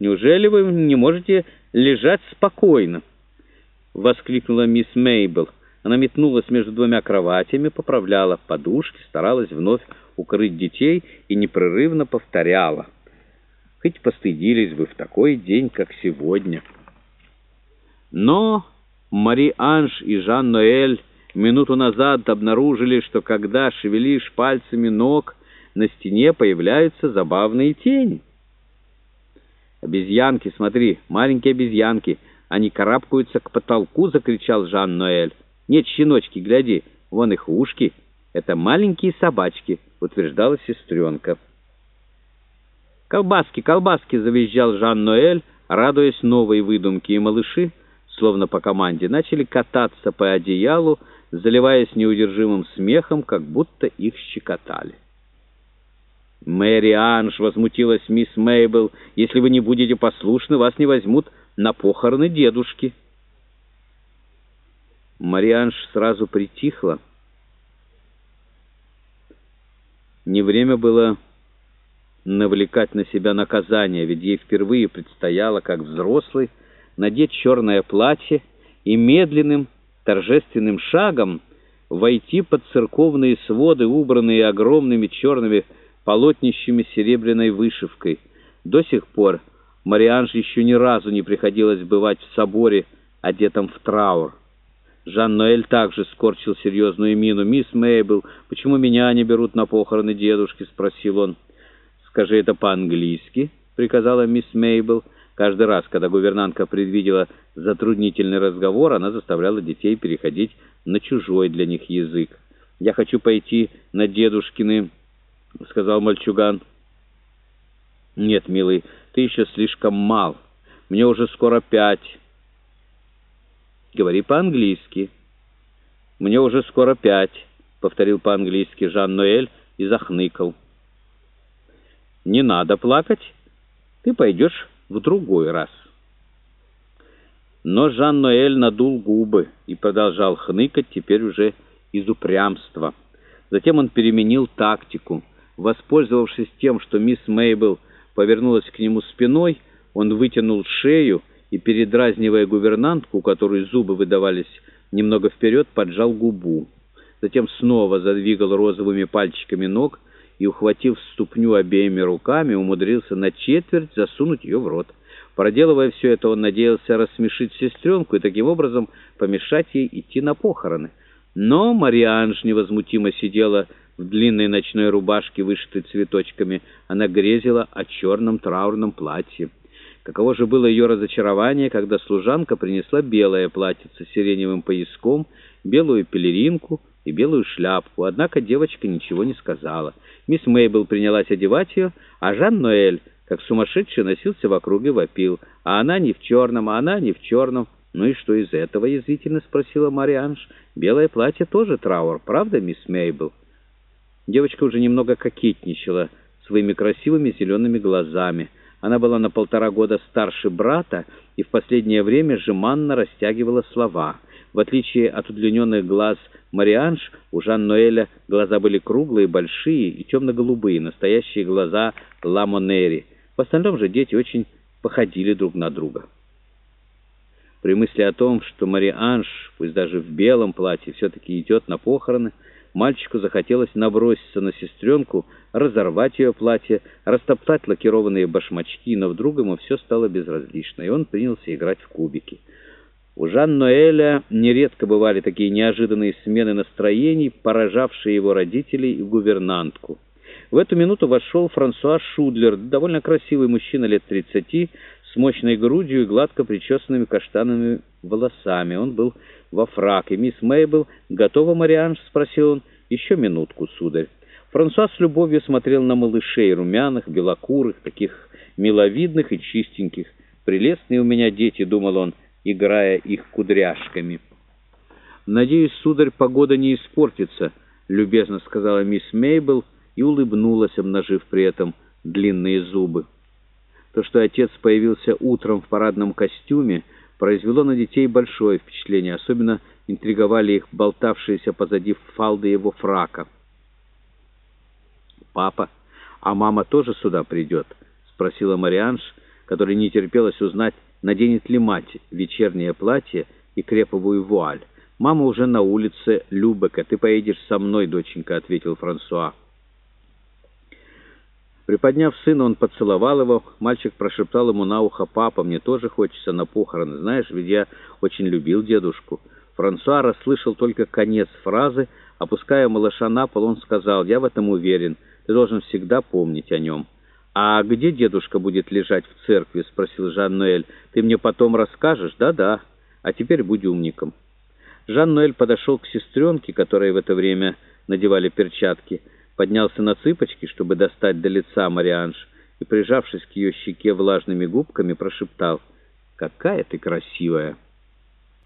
Неужели вы не можете лежать спокойно?» — воскликнула мисс Мейбл. Она метнулась между двумя кроватями, поправляла подушки, старалась вновь укрыть детей и непрерывно повторяла. «Хоть постыдились бы в такой день, как сегодня». Но Мари-Анж и Жан-Ноэль минуту назад обнаружили, что когда шевелишь пальцами ног, на стене появляются забавные тени. «Обезьянки, смотри, маленькие обезьянки, они карабкаются к потолку!» — закричал Жан-Ноэль. «Нет, щеночки, гляди, вон их ушки. Это маленькие собачки», — утверждала сестренка. «Колбаски, колбаски!» — завизжал Жан-Ноэль, радуясь новой выдумке, и малыши, словно по команде, начали кататься по одеялу, заливаясь неудержимым смехом, как будто их щекотали. «Мэри Анж!» — возмутилась мисс Мейбл. «Если вы не будете послушны, вас не возьмут на похороны дедушки». Марианж сразу притихла. Не время было навлекать на себя наказание, ведь ей впервые предстояло, как взрослый, надеть черное платье и медленным торжественным шагом войти под церковные своды, убранные огромными черными полотнищами серебряной вышивкой. До сих пор Марианже еще ни разу не приходилось бывать в соборе, одетом в траур. Жан-Ноэль также скорчил серьезную мину. «Мисс Мейбл, почему меня не берут на похороны дедушки?» — спросил он. «Скажи это по-английски», — приказала мисс Мейбл. Каждый раз, когда гувернантка предвидела затруднительный разговор, она заставляла детей переходить на чужой для них язык. «Я хочу пойти на дедушкины», — сказал мальчуган. «Нет, милый, ты еще слишком мал. Мне уже скоро пять». «Говори по-английски». «Мне уже скоро пять», — повторил по-английски Жан-Ноэль и захныкал. «Не надо плакать. Ты пойдешь в другой раз». Но Жан-Ноэль надул губы и продолжал хныкать теперь уже из упрямства. Затем он переменил тактику. Воспользовавшись тем, что мисс Мейбл повернулась к нему спиной, он вытянул шею и, передразнивая гувернантку, у которой зубы выдавались немного вперед, поджал губу. Затем снова задвигал розовыми пальчиками ног и, ухватив ступню обеими руками, умудрился на четверть засунуть ее в рот. Проделывая все это, он надеялся рассмешить сестренку и таким образом помешать ей идти на похороны. Но Марианж невозмутимо сидела в длинной ночной рубашке, вышитой цветочками. Она грезила о черном траурном платье. Каково же было ее разочарование, когда служанка принесла белое платье с сиреневым пояском, белую пелеринку и белую шляпку. Однако девочка ничего не сказала. Мисс Мейбл принялась одевать ее, а Жан-Ноэль, как сумасшедший, носился вокруг и вопил. А она не в черном, а она не в черном. «Ну и что из этого?» — язвительно спросила Марианж. «Белое платье тоже траур, правда, мисс Мейбл?» Девочка уже немного кокетничала своими красивыми зелеными глазами. Она была на полтора года старше брата и в последнее время жеманно растягивала слова. В отличие от удлиненных глаз Марианж, у Жан-Ноэля глаза были круглые, большие и темно-голубые, настоящие глаза Ламонери. В остальном же дети очень походили друг на друга. При мысли о том, что Марианж, пусть даже в белом платье, все-таки идет на похороны, Мальчику захотелось наброситься на сестренку, разорвать ее платье, растоптать лакированные башмачки, но вдруг ему все стало безразлично, и он принялся играть в кубики. У Жан-Ноэля нередко бывали такие неожиданные смены настроений, поражавшие его родителей и гувернантку. В эту минуту вошел Франсуа Шудлер, довольно красивый мужчина лет тридцати, с мощной грудью и гладко причесанными каштанными волосами. Он был во фраке. «Мисс Мейбл, готова, Марианж?» — спросил он. «Еще минутку, сударь». Франсуа с любовью смотрел на малышей, румяных, белокурых, таких миловидных и чистеньких. «Прелестные у меня дети», — думал он, играя их кудряшками. «Надеюсь, сударь, погода не испортится», — любезно сказала мисс Мейбл и улыбнулась, обнажив при этом длинные зубы. То, что отец появился утром в парадном костюме, произвело на детей большое впечатление. Особенно интриговали их болтавшиеся позади фалды его фрака. «Папа, а мама тоже сюда придет?» — спросила Марианж, которой не терпелось узнать, наденет ли мать вечернее платье и креповую вуаль. «Мама уже на улице Любека. Ты поедешь со мной, доченька», — ответил Франсуа. Приподняв сына, он поцеловал его. Мальчик прошептал ему на ухо, «Папа, мне тоже хочется на похороны. Знаешь, ведь я очень любил дедушку». Франсуа расслышал только конец фразы. Опуская малыша на пол, он сказал, «Я в этом уверен. Ты должен всегда помнить о нем». «А где дедушка будет лежать в церкви?» — спросил Жан-Ноэль. «Ты мне потом расскажешь?» «Да-да. А теперь будь умником». Жан-Ноэль подошел к сестренке, которой в это время надевали перчатки, поднялся на цыпочки, чтобы достать до лица Марианж, и, прижавшись к ее щеке влажными губками, прошептал «Какая ты красивая!»